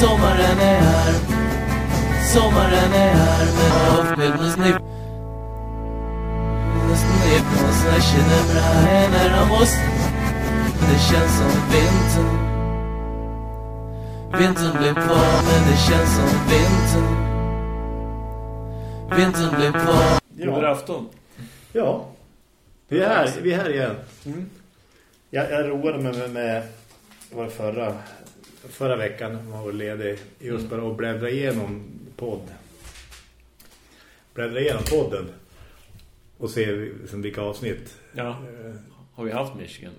Sommaren är här Sommaren är här med avskild med snipp Med snipp och känner bra när de oss Det känns som vintern Vintern blir kvar men det känns som vintern Vintern blir kvar Julafton. Ja. Vi är här, vi är här igen. Jag, jag roade mig med, med var det förra, förra veckan var jag ledig just bara att bläddra igenom podd. Bläddra igenom podden och se liksom, vilka avsnitt. Ja. Eh, Har vi haft Michigan?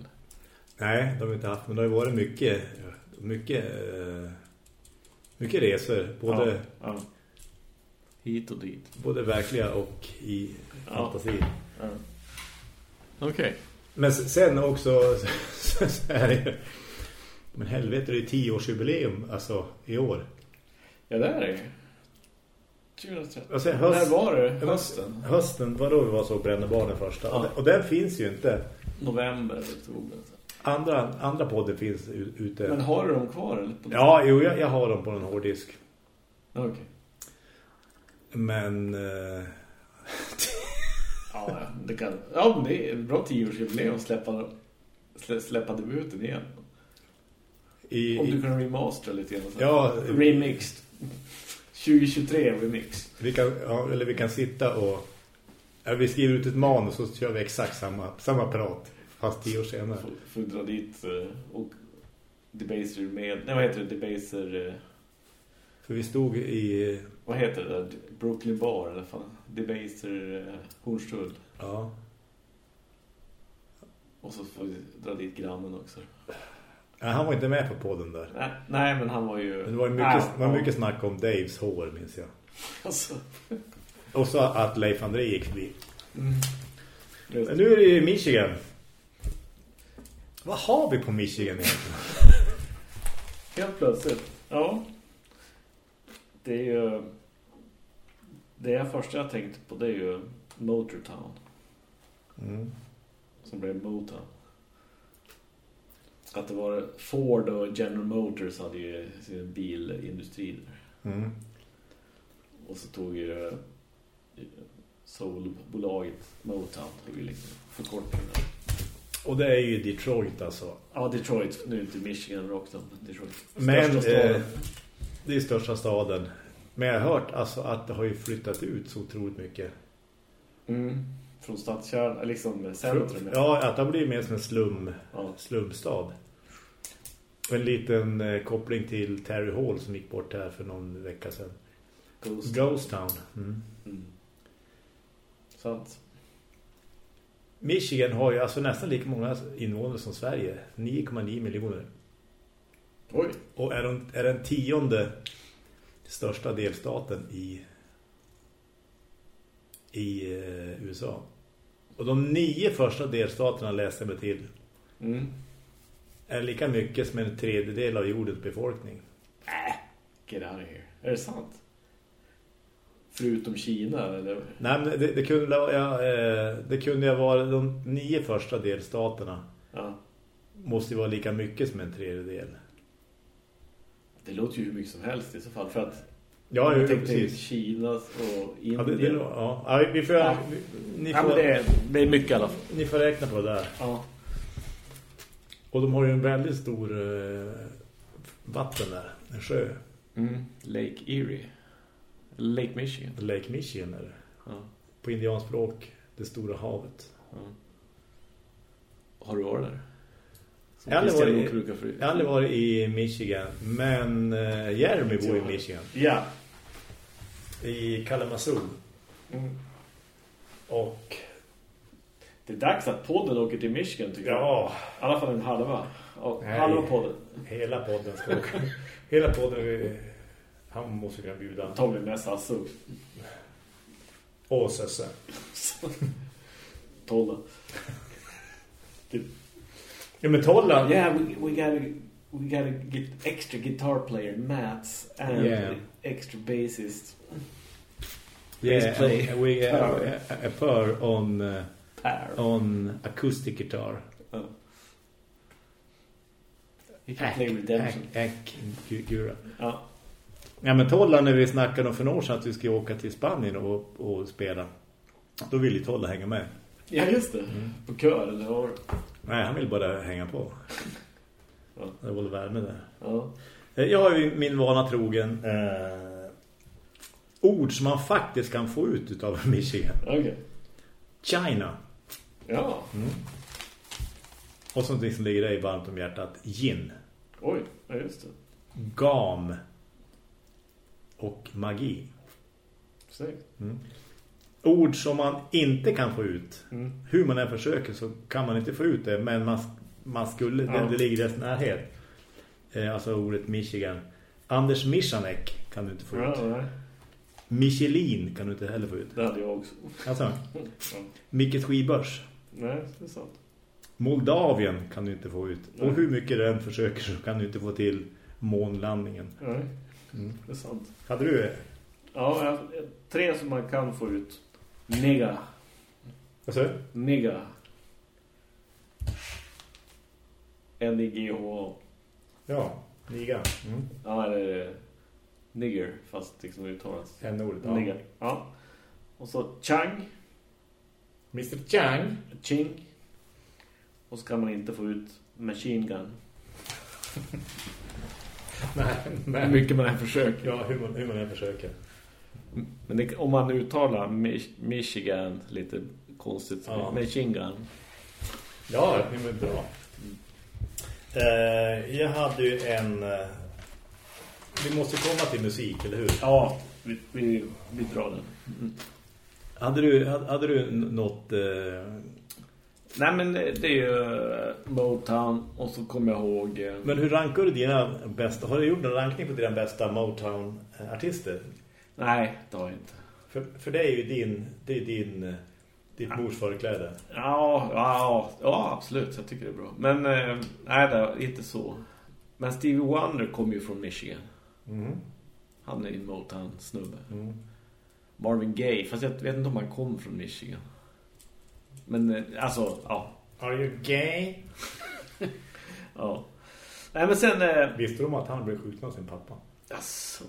nej, de har vi inte haft, men det har varit mycket mycket eh, mycket resor, både, Ja, ja. Hit och dit. både verkliga och i Ja. fantasi. Ja. Okej. Men s- sen också så är det men helvete, det är ju tioårsjubileum alltså i år. Ja, det är det ju. 2013. Alltså, höst- När var det? Hösten? Hösten var då vi var så brände barnen första. Ja. Och, den- finns ju inte. November oktober. Andra, andra podden finns ute. Men har du dem kvar? Eller? Ja, jo, jag, jag har dem på en hårddisk. Okej. Men... Eh, Ja, det kan... Ja, det är bra tioårsjubileum att släppa, slä, släppa debuten igen. I, Om du kan remastera lite grann. Ja. Remixed. 2023 remix. vi kan, ja, eller vi kan sitta och... Ja, vi skriver ut ett manus och så kör vi exakt samma, samma prat. Fast tio år senare. Får, får dra dit eh, och Debaser med... Nej, vad heter det? Debaser... eh, För vi stod i... Vad heter det där? Brooklyn Bar eller fan? Debaser eh, Hornstull. Ja, Och så får vi dra dit grannen också. Ja, han var inte med på podden där. Nej, nej men han var ju... Men det var ju mycket, Ja, var mycket snack om Daves hår, minns jag. Alltså. Och så att Leif André gick förbi. Mm. Men nu är det ju Michigan. Vad har vi på Michigan egentligen? Helt plötsligt. Ja. Det är ju... Det är första jag tänkte på det är ju Motortown. Mm. Som blev Motown. Att det var Ford och General Motors hade ju sin bilindustri där. Mm. Och så tog ju eh, soulbolaget Motown tog ju liksom förkortningen. där. Och det är ju Detroit alltså. Ja, Detroit. Nu inte Michigan Rocktown, men Detroit. Men eh, det är största staden. Men jag har hört alltså att det har ju flyttat ut så otroligt mycket. Mm. Från stadskärnan, liksom centrum. Ja, att det blivit mer som en slum, Ja. slumstad. Och En liten eh, koppling till Terry Hall som gick bort här för någon vecka sedan. Ghost. Ghost Town. Mm. Mm. Sant. Michigan har ju alltså nästan lika många invånare som Sverige. 9,9 miljoner. Oj. Och är, de, är den tionde största delstaten i i eh, USA. Och de nio första delstaterna läste jag mig till Mm. är lika mycket som en tredjedel av jordens befolkning. Get out of here. Är det sant? Förutom Kina, eller? Nej, men det, det, kunde, ja, eh, det kunde vara de nio första delstaterna Ja. måste ju vara lika mycket som en tredjedel. Det låter ju hur mycket som helst i så fall. För att Ja, ju, tänkte precis. Kina och Ja, Indien. det, det, ja. Ja, vi får, Ja. vi, ni, Ja, får, men det, det är mycket i alla fall. ni får räkna på det där. Ja. Och de har ju en väldigt stor eh, vatten där. En sjö. Mm. Lake Erie. Lake Michigan. Lake Michigan är det. Ja. På indianspråk. Det stora havet. Ja. Har du varit där? Som Jag har aldrig Christian varit i- Åker brukar för- Jag har aldrig varit i Michigan. Men eh, Jeremy bor i Michigan. Ja. I Kalamazoo. Mm. Och Det är dags att podden åker till Michigan tycker jag. ja, I alla fall en halva. Ja, Nej. halva podden. hela podden ska åka. Hela podden. Han måste kunna bjuda. Antagligen mest Hasse. Och Sösse. Tolla. Ja men Tollan. Yeah, we, we gotta we gotta get extra guitar player Mats and Yeah. extra bassist Yeah, Please play. and we uh, a, a pair on uh, Per. on acoustic guitar. Ja. He can play Redemption. Ack, ack, gura. Ja. Ja, men Tolla när vi snackade om för några år sedan att vi skulle åka till Spanien och, och spela. Då ville ju Tolla hänga med. Ja, just det. Mm. På kör, eller var? Nej, han vill bara hänga på. Ja. Det var värme där. Ja. Eh, Jag har ju min vana trogen eh, ord som man faktiskt kan få ut utav Michigan. Okej. China. Ja. Och sånt som ligger dig varmt om hjärtat. Gin. Oj, ja just det. Gam. Och magi. Snyggt. Ord som man inte kan få ut. Mm. Hur man än försöker så kan man inte få ut det. Men man, man skulle, Ja. det, ligger i dess närhet. Eh, alltså ordet Michigan. Anders Michanek kan du inte få Ja, ut. nej. Michelin kan du inte heller få ut. Det hade jag också. Alltså, Ja. Micke Skibörs. Nej, det är sant. Moldavien kan du inte få ut. Nej. Och hur mycket du än försöker så kan du inte få till månlandningen. Nej, Mm. det är sant. Hade du... Ja, jag- tre som man kan få ut. Nigga. Vad sa du? Nigga. N-I-G-H-A. Ja, liga. Mm. Ja, eller nigger, fast liksom uttalas. En-ordet. Ja. Ja. Och så Chang. Mr. Chang. Ching. Och så kan man inte få ut machine gun. Nej, Hur nej. mycket man än försöker. Ja, hur man, hur man än försöker. Men det, om man uttalar Mi- Michigan lite konstigt. Ja. Machine gun. Ja, det är bra. Eh, jag hade ju en... Eh, vi måste komma till musik, eller hur? Ja, vi, vi, vi drar den. Mm. Hade du, hade, hade du n- något... Eh, Nej men det är ju eh, Motown och så kommer jag ihåg... eh, men hur rankar du dina bästa... Har du gjort en rankning på dina bästa Motown-artister? Nej, det har jag inte. För, för det är ju din... Det är din... eh, Ditt mors förkläde. Ja, ja, ja, absolut. Jag tycker det är bra. Men eh, nej, det är inte så. Men Stevie Wonder kommer ju från Michigan. Mm. Han är en Motown-snubbe. Mm. Marvin Gaye, fast jag vet inte om han kom från Michigan. Men eh, alltså, ja. Are you gay? ja. Nej, men sen... Eh, Visste om att han blev skjuten av sin pappa? Alltså,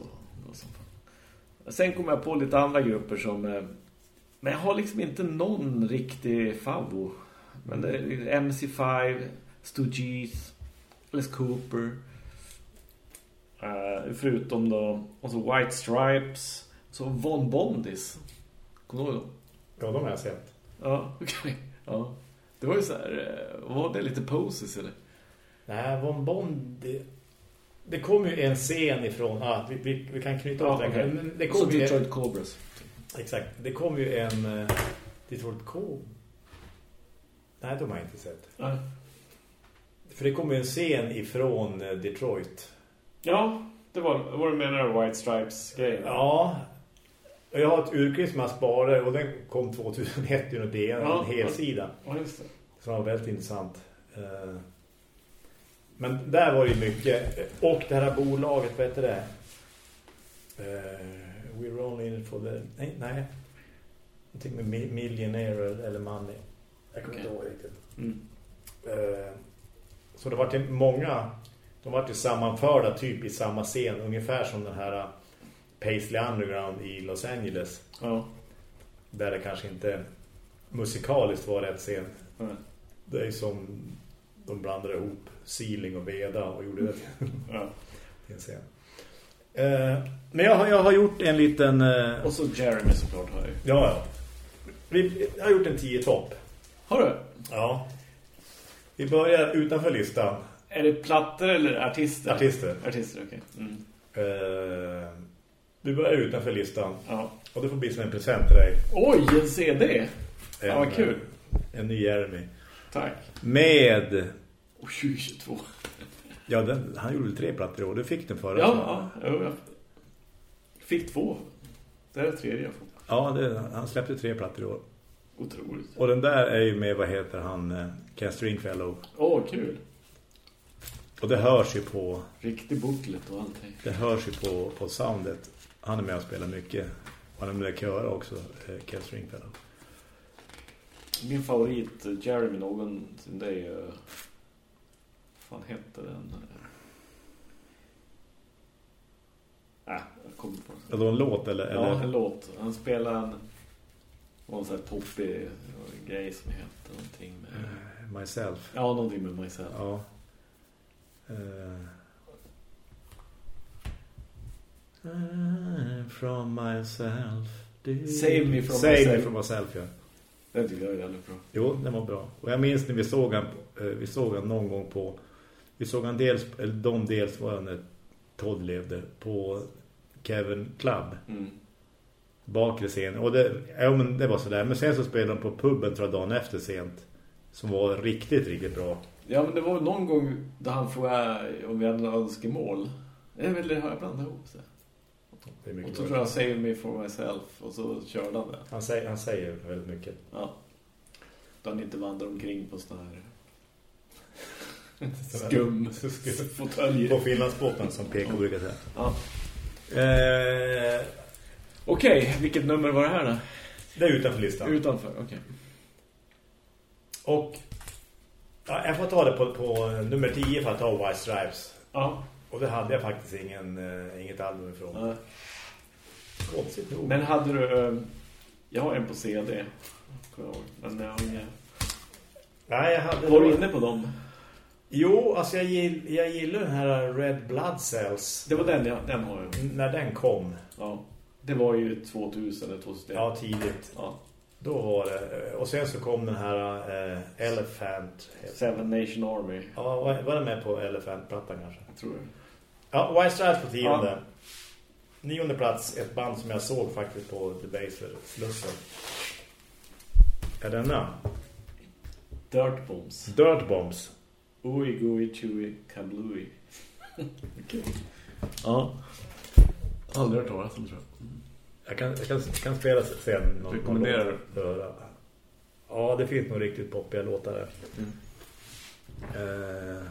som fan. Sen kom jag på lite andra grupper som... Men jag har liksom inte någon riktig favvo. Men det är MC5, Stooges, Alice Cooper. eh, förutom då... Och så White Stripes. Så Von Bondis. Kommer du ihåg dem? Ja, de har jag sett. Ja, okej. Ja. Det var ju så här... eh, Var det lite poses eller? Nej, Von Bond... Det, kom ju en scen ifrån... Ah, vi, vi, vi kan knyta åt Ja, den. okej. Men det Och så kom ju... Detroit Cobras. Exakt. Det kom ju en... Uh, Detroit Cove. Nej, de har jag inte sett. Ja. För det kom ju en scen ifrån eh, Detroit. Ja, det var, med den här White Stripes-grejen. Ja. Och jag har ett urklipp som jag sparade och den kom 2001 i en DN, Ja. en hel sida. Ja, just det. Som var väldigt intressant. Eh, Men där var det ju mycket. Och det här bolaget, vad heter det? We're only in it for the... Nej, nej. Någonting med mi- millionaire eller money. Jag kommer inte Okej. ihåg riktigt. Mm. Eh, Så det var till många... De var till sammanförda typ i samma scen. Ungefär som den här Paisley Underground i Los Angeles. Ja. Där det kanske inte musikaliskt var rätt scen. Ja. Det är som de blandade ihop Sealing och Veda och gjorde det till ja. en scen. Eh, men jag har, jag har gjort en liten... Eh, Och så Jeremy såklart har ju. ja, ja. Vi, jag har gjort en 10-topp. Har du? Ja. Vi börjar utanför listan. Är det plattor eller artister? Artister. Artister, okej. Mm. Eh, vi börjar utanför listan. Ja. Och det får bli som en present till dig. Oj, en CD! Ja, En, vad kul. En ny Jeremy. Tack. Med... Oj, 22. Ja, den, han gjorde väl tre plattor år. Du fick den förra. Ja, ja, jag fick två. Det är det tredje jag får. Ja, det, han släppte tre plattor i år. Otroligt. Och den där är ju med, vad heter han, eh, Ken Stringfellow. Åh, kul. Och det hörs ju på, Riktig booklet och allting. det hörs ju på, på soundet. Han är med och spelar mycket. Han är med och köra också, eh, Ken Stringfellow. Min favorit eh, Jeremy någonsin det är ju... Fan hette den? Äh, jag kommer på det. Eller en låt eller? Ja, eller? en låt. Han spelar en någon sån här poppig grej som heter någonting med... Uh, myself. Ja, någonting med Myself. Ja. Uh... from myself. Save me from Save myself. me from myself, ja. Den tycker jag är väldigt bra. Jo, den var bra. Och jag minns när vi såg han, eh, vi såg han någon gång på vi såg han dels, eller de dels var när Todd levde på Kevin Club. Mm. Bakre scen. Och det, ja, men det var sådär. Men sen så spelade de på puben tror jag dagen efter sent. Som var riktigt, riktigt bra. Ja, men det var någon gång då han frågade om vi hade önskemål. Eller har jag blandat ihop det? Det är Och mycket så bra. tror jag Save Me For Myself och så körde han det. Han säger, han säger väldigt mycket. Ja. Då han inte vandrar omkring på såna här skum fåtöljer. På Finlandsbåten som PK brukar säga. Ja. Eh, Okej, vilket nummer var det här då? det är utanför listan. Utanför, okej. Och ja, jag får ta det på, på nummer 10 för att ta White Stripes. Ja. Och det hade jag faktiskt ingen, eh, inget album ifrån. Ja. Konstigt nog. Men hade du... eh, Jag har en på CD. Men jag har inga... Nej, jag hade... Var du inne på dem? Jo, alltså jag, gill, jag gillar den här Red Blood Cells. Det var den, ja. Den har jag. När den kom. Ja. Det var ju 2000 eller 2001. Ja, tidigt. ja. Då var det... Och sen så kom den här eh, Elephant. Seven Nation Army, Ja, var, var det med på Elephant-plattan kanske? tror jag. Ja, White Stripes på tionde. Ja. Nionde plats, ett band som jag såg faktiskt på The Baser Slussen. Är denna? Dirt Bombs. Dirt Bombs. Ui, gui, chui, kablui. Okej. Ja. Aldrig hört talas om, tror jag. Jag kan, jag kan, jag kan spela sen. Någon, Rekommenderar att- Ja, det finns nog riktigt poppiga låtar där. Mm. Eh,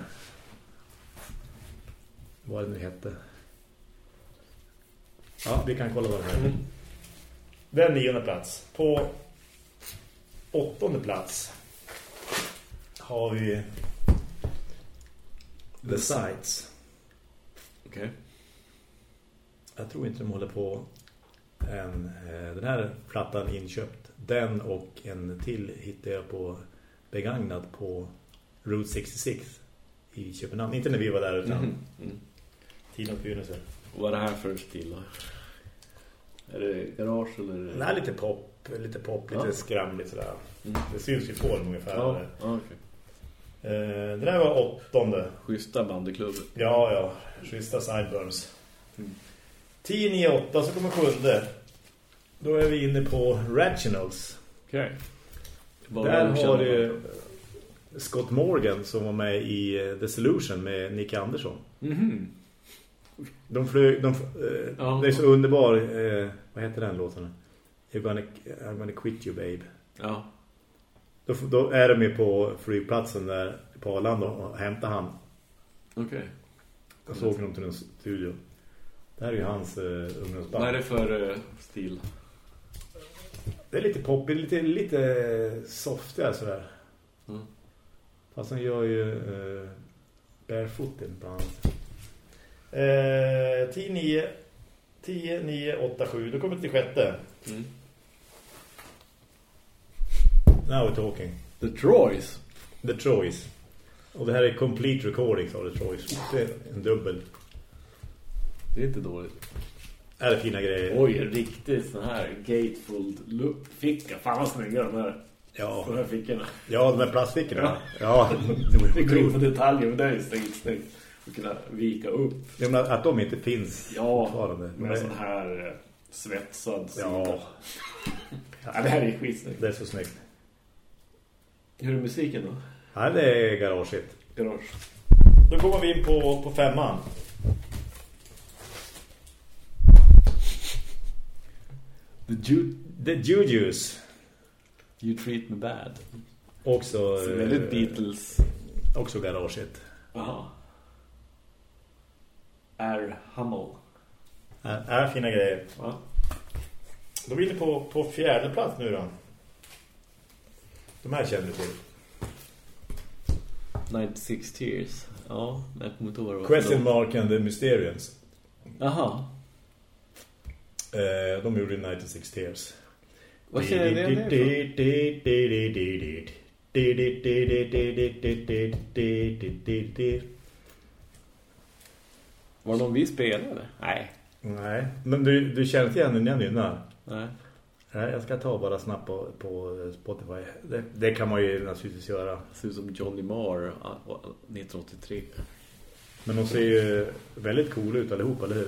vad det nu hette. Ja, vi kan kolla vad det här är. Mm. Den nionde plats. På åttonde plats har vi The Sights. Okej. Jag tror inte de håller på en, eh, den här plattan inköpt. Den och en till hittade jag på begagnad på Route 66 i Köpenhamn. Inte när vi var där utan Mm. Mm. tiden på begynnelsen. Vad är det här för stil? Är det garage eller? Är lite pop, lite pop, lite Ja. skramligt sådär. Mm. Det syns ju på dem ungefär. Ja, ja okej. Eh, den här var åttonde. Schyssta bandyklubben. Ja, ja. Schyssta sideburns. Mm. 10, 9, 8 så kommer sjunde. Då är vi inne på Rationals. Okej. Vad Där har du Scott Morgan som var med i eh, The Solution med Nick Andersson. Mhm. De flög, de, eh, Ja. Det är så underbar, eh, vad heter den låten? You're gonna, I'm gonna quit you babe. Ja. Då, då är de ju på flygplatsen där på Arlanda och hämtar han. Okej. Och så åker de till en studio. Det här är ju hans eh, ungdomsband. Vad är det för eh, stil? Det är lite poppig, lite, lite softigare sådär. Mm. Fast han gör ju eh, Barefootin bland annat. Eh, 10, 9, 10, 9, 8, 7. Då kommer vi till sjätte. Mm. Now we're talking. The Troys. The Troys. Och det här är complete recordings av The Troys. Det är en dubbel. Det är inte dåligt. Är det fina grejer? Oj, en riktig sån här gatefold ficka. Fan vad snygga de här. Ja. De här fickorna. Ja, de här plastfickorna. Ja. Ja. Vi går in på detaljer, men det är snyggt, snyggt. Att kunna vika upp. Jag menar, Att de inte finns Ja, fortfarande. med sån här eh, svetsad sida. Ja, ja. Det här är skitsnyggt. det är så snyggt. Hur är musiken då? Ja, det är garaget. Garage. Då kommer vi in på, på femman. The Ju The Jujus. You Treat Me Bad. Också, Så väldigt eh, Beatles. också garaget. Jaha. Air Hummel. Är, är fina grejer. Ja. Då blir det på, på fjärde plats nu då. De här känner du till. 96 Tears. Ja, men jag kommer inte ihåg vad. Question Mark and the Mysterians. Jaha. Eh, de gjorde 96 Tears. Vad känner det ifrån? Var det någon vi spelade? Nej. Nej, men du, du känner den jag nynnar? Nej. Nej, jag ska ta bara snabbt på, på Spotify. Det, det, kan man ju naturligtvis göra. Det ser ut som Johnny Marr 1983. Men de ser ju väldigt coola ut allihopa, eller hur?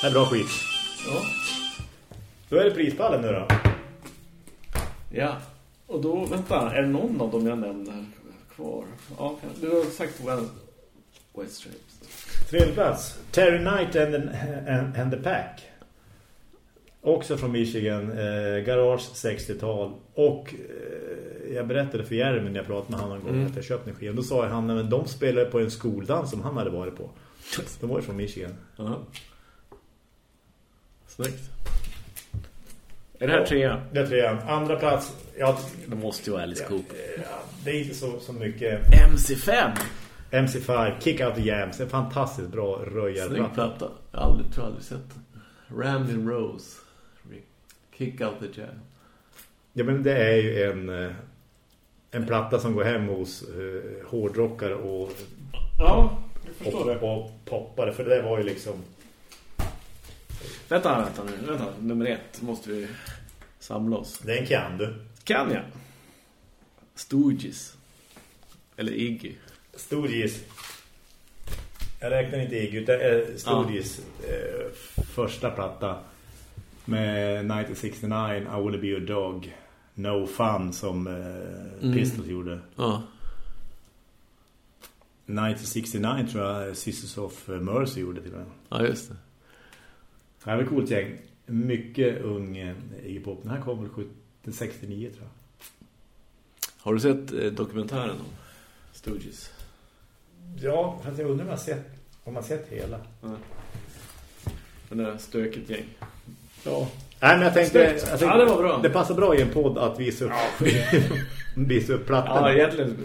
Det är bra skit. Ja. Då är det prispallen nu då. Ja. Och då, vänta, är det någon av dem jag nämnde här kvar? Ja, du har sagt West Stripes. Tredje plats. Terry Knight and the, and, and the Pack. Också från Michigan. Eh, garage 60-tal. Och eh, jag berättade för Jeremy när jag pratade med honom en gång mm. att jag köpte en skiva. Då sa han att de spelade på en skoldans som han hade varit på. De var ju från Michigan. Uh -huh. Snyggt. Är det här trean? Det är trean. Andra plats. Ja, det måste ju vara Alice Cooper. Ja, det är inte så, så mycket. MC5. MC5, Kick Out the Jams. En fantastiskt bra röjarplatta. Snygg platta. Jag har aldrig, tror aldrig sett den. Ramblin' Rose. Kick Out the Jam. Ja, men det är ju en, eh, en platta som går hem hos uh, hårdrockare och... Ja, jag förstår och, det. Och poppare, för det var ju liksom... Vänta, vänta nu. Vänta, nummer ett måste vi samla oss. Den kan du. Kan jag? Stooges. Eller Iggy. Stooges. Jag räknar inte Iggy utan äh, Stooges ja. eh, första platta med 1969 I Wanna Be Your Dog No Fun som eh, mm. Pistols gjorde. Ja. 1969 tror jag Sisters of Mercy gjorde till och med. Ja, just det. Det här var ett coolt gäng. Mycket ung eh, Iggy Pop. Den här kom väl 69 tror jag. Har du sett eh, dokumentären om Stooges? Ja, fast jag undrar om man sett, om man sett hela. Ja. Den där stökigt gäng. Ja. Nej, men jag tänkte, jag tänkte ja, det var bra. Det passar bra i en podd att visa upp, ja. visa upp plattan. Ja, egentligen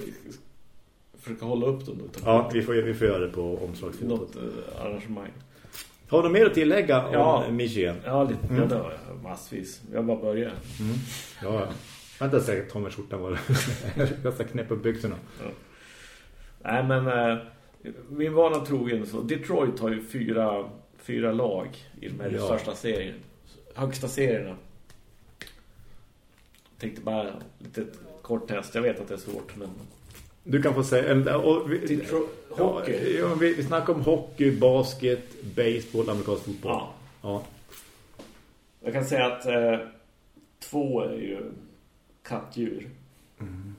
försöka hålla upp dem. Ja, vi får, vi får göra det på omslagsfotot. Något uh, arrangemang. Har du mer att tillägga om ja. Michigan? Ja, lite, mm. ja, massvis. Jag bara börjar. Mm. Ja. Vänta säkert ta med skjortan var jag ska knäppa byxorna. Ja. Nej, men äh, min vana trogen så Detroit har ju fyra, fyra lag i de här ja. största serien. Högsta serierna. Jag tänkte bara lite kort test. Jag vet att det är svårt, men... Du kan få säga... Och vi, Detroit, hockey. Ja, vi, vi snackar om hockey, basket, baseball, amerikansk fotboll. Ja. ja. Jag kan säga att eh, två är ju kattdjur. Mm.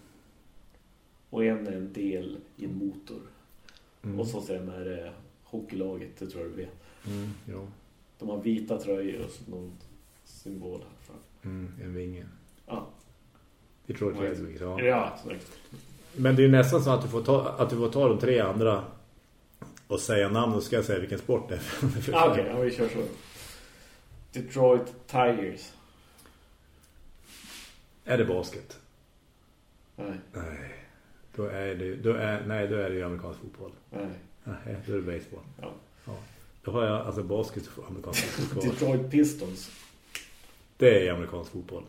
Och en är en del i en motor. Mm. Och så sen är det hockeylaget, det tror jag du vet. Mm, ja. De har vita tröjor och så någon symbol här fram. Mm, en vinge. Ja. Det tror jag är ja. Ja, exakt. Men det är nästan så att du får ta, att du får ta de tre andra och säga namn och ska jag säga vilken sport det är. ah, Okej, okay, ja, vi kör så. Detroit Tigers. Är det basket? Nej. Nej. Då är det, då är, nej, då är det ju amerikansk fotboll. Nej. Nej, då är det baseball. Ja. ja. Då har jag alltså basket och amerikansk fotboll. Detroit Pistons. Det är amerikansk fotboll.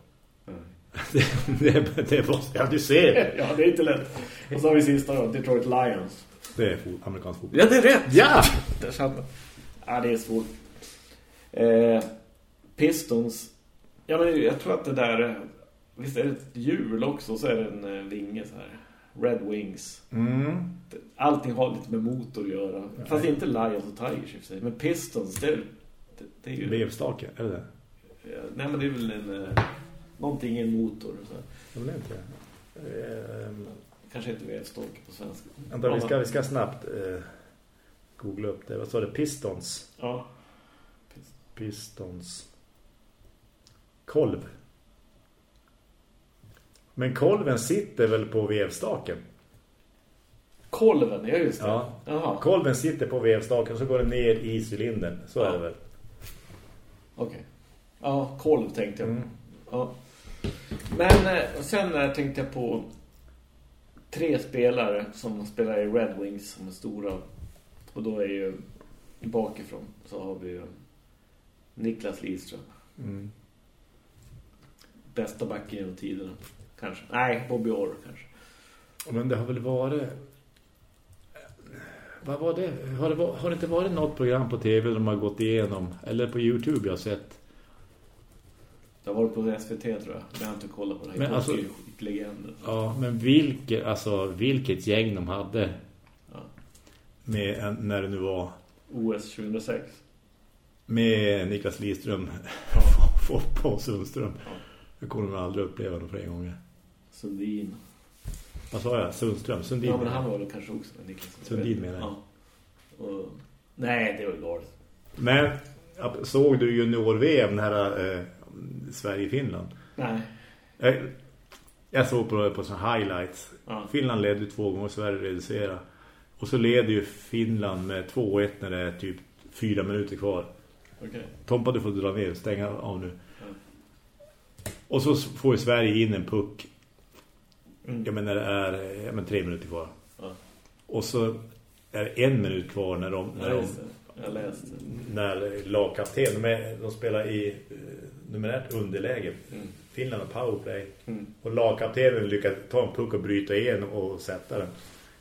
Nej. det, det, det. Ja, du ser. ja, det är inte lätt. Och så har vi sista då, Detroit Lions. Det är amerikansk fotboll. Ja, det är rätt! Ja! Det är Ja, det är svårt. Eh, Pistons. Ja, men jag tror att det där... Visst är det ett hjul också, så är det en eh, vinge så här. Red Wings. Mm. Allting har lite med motor att göra. Nej. Fast inte Lions och Tigers i sig. Men Pistons, det, det, det är ju... Vevstake, är det det? Nej, men det är väl en... Någonting i en motor. Så. Jag vill inte. Um, Kanske inte vevstake på svenska. Vänta, vi ska, vi ska snabbt eh, googla upp det. Vad sa det? Pistons? Ja. Pistons. Pistons. Kolv. Men kolven sitter väl på vevstaken? Kolven, ja just det. Ja. Kolven sitter på vevstaken så går den ner i cylindern. Så ja. är det väl. Okej. Ja, kolv tänkte jag. Mm. Ja. Men eh, sen eh, tänkte jag på tre spelare som spelar i Red Wings som är stora. Och då är ju bakifrån så har vi ju Niklas Lidström. Mm. Bästa backen genom tiderna. Kanske. Nej, Bobby Orr kanske. Men det har väl varit... Vad var det? Har det, har det inte varit något program på tv de har gått igenom? Eller på Youtube jag har sett? Det har varit på SVT tror jag. Men jag har inte kollat på det. Men alltså- legender. Ja, men vilket, alltså, vilket gäng de hade Ja. med en- när det nu var OS 2006. med Niklas Lidström Ja. på, på Sundström. Ja. Jag kommer aldrig uppleva det fler gånger. Sundin. Vad sa jag? Sundström? Sundin? Ja, men han var väl kanske också Niklas. Sundin menar jag. Ja. Och, nej, det var ju galet. Men såg du junior-VM den här eh, Sverige-Finland? Nej. Jag, jag såg på, på såna highlights. Ja. Finland ledde två gånger, Sverige reducerade. Och så leder ju Finland med 2-1 när det är typ fyra minuter kvar. Okej. Tompa, du får dra ner, stänga av nu. Ja. Och så får ju Sverige in en puck. Mm. Jag menar det är jag menar, tre minuter kvar. Ja. Och så är det en minut kvar när de, när de det. När lagkapten, de, de spelar i eh, numerärt underläge. Mm. Finland och powerplay. Mm. Och lagkaptenen lyckas ta en puck och bryta igenom och sätta den.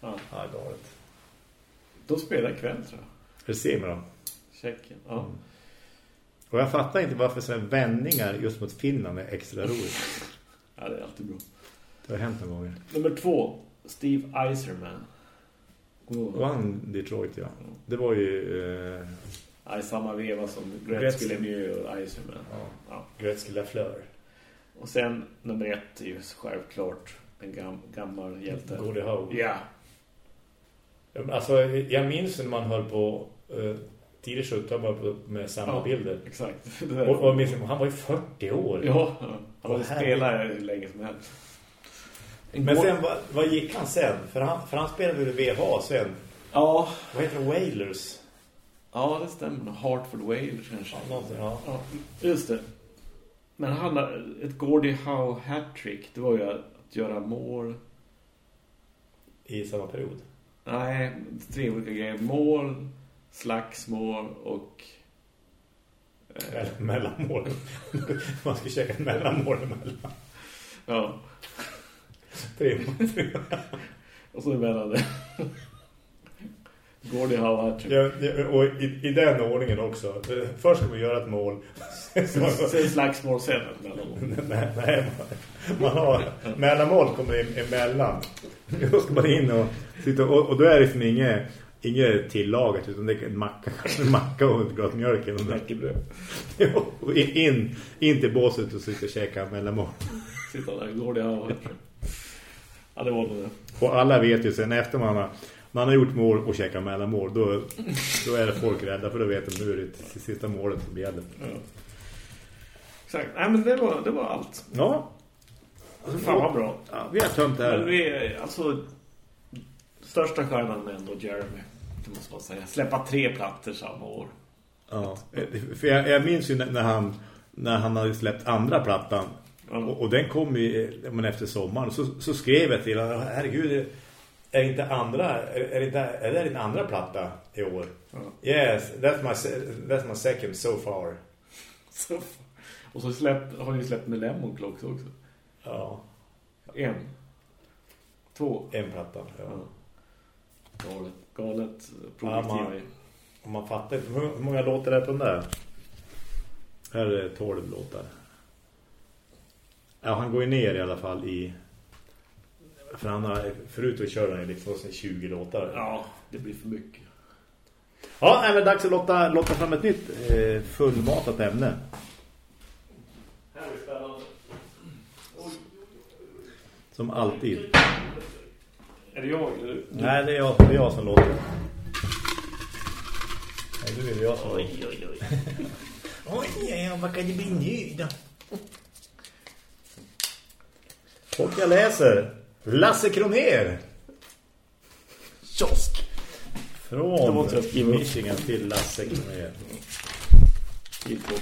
Ja. Ja, galet. Då spelar ikväll tror jag. Det ser man då. Tjeckien. Ja. Och jag fattar inte varför sådana vändningar just mot Finland är extra roligt. ja, det är alltid bra. Det har hänt några gånger. Nummer två. Steve Eiserman. Han Detroit, ja. Det var ju eh, i samma veva som Gretzky. Lemieux och Eiserman. ja, Ja. Gretzky Lafleur. Och sen nummer ett är ju självklart en gam gammal hjälte. Gordie Howe. Ja. Alltså, jag minns när man höll på eh, tidigt 70 var på med samma Ja. bilder. Exakt. Och, och minns, han var ju 40 år. Ja, han ju spelat hur länge som helst. En Men sen, vad, vad gick han sen? För han, för han spelade väl VH sen. Ja, Vad heter det? Wailers? Ja, det stämmer. Hartford Whalers kanske. Ja, någonting, ja. Ja, just det. Men han ett Gordie Howe hattrick. Det var ju att göra mål. I samma period. Nej, tre olika grejer. Mål, slagsmål och... Eh, mellanmål. Man ska käka mellanmål emellan. ja, Tre mål. och så emellan det. Gordie Howe hattrick. Ja, och i, i den ordningen också. Först ska man göra ett mål. Sen slagsmål sen. nej, nej, man, har mellanmål kommer in emellan. Då ska man in och sitta och, och då är det som inget, inget tillagat utan det är en macka, en macka och ett glas mjölk. Knäckebröd. Och in, in, till båset och sitta och käka mellanmål. Sitta där, Gordie Howe hattrick. Ja, det var det. Och alla vet ju sen efter man har, man har gjort mål och käkat mellanmål då, då är det folk rädda för då vet de nu är det sista målet som gäller. Ja. Exakt. Nej, men det var, det var allt. Ja. Fan vad bra. ja vi har tömt det Men här. vi är, alltså största stjärnan är ändå Jeremy. Det måste man säga. Släppa tre plattor samma år. Ja. För jag, jag minns ju när han, när han hade släppt andra plattan Ja. och, och den kom ju men efter sommaren så, så skrev jag till honom, herregud är inte andra är, inte, är det din andra platta i år? Ja. Yes, that's my, that's my second so far. Så, och så släppt, har ni släppt med Lemon Clocks också. Ja, En. Två. en platta. Ja. Ja. Galet. Galet Ja, produktiva. man- man fattar inte, hur många låtar är på den där? Här är det 12 låtar. Ja, han går ju ner i alla fall i... För han har, förut att köra liksom 20 låtar. ja, det blir för mycket. Ja, men dags att låta, låta fram ett nytt eh, fullmatat ämne. Som alltid. Är det jag eller du? Nej, det är jag, det är jag som låter. Nej, nu är det jag som låter. Oj, oj, oj. Oj, ja, vad kan det bli nu då? Och jag läser Lasse Kroner Kiosk. Från upp. Michigan till Lasse Kroner. På.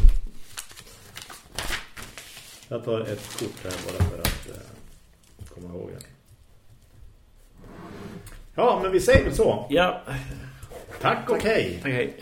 Jag tar ett kort här bara för att eh, komma ihåg det. Ja, men vi säger väl så. Ja. Tack och hej. Tack, hej.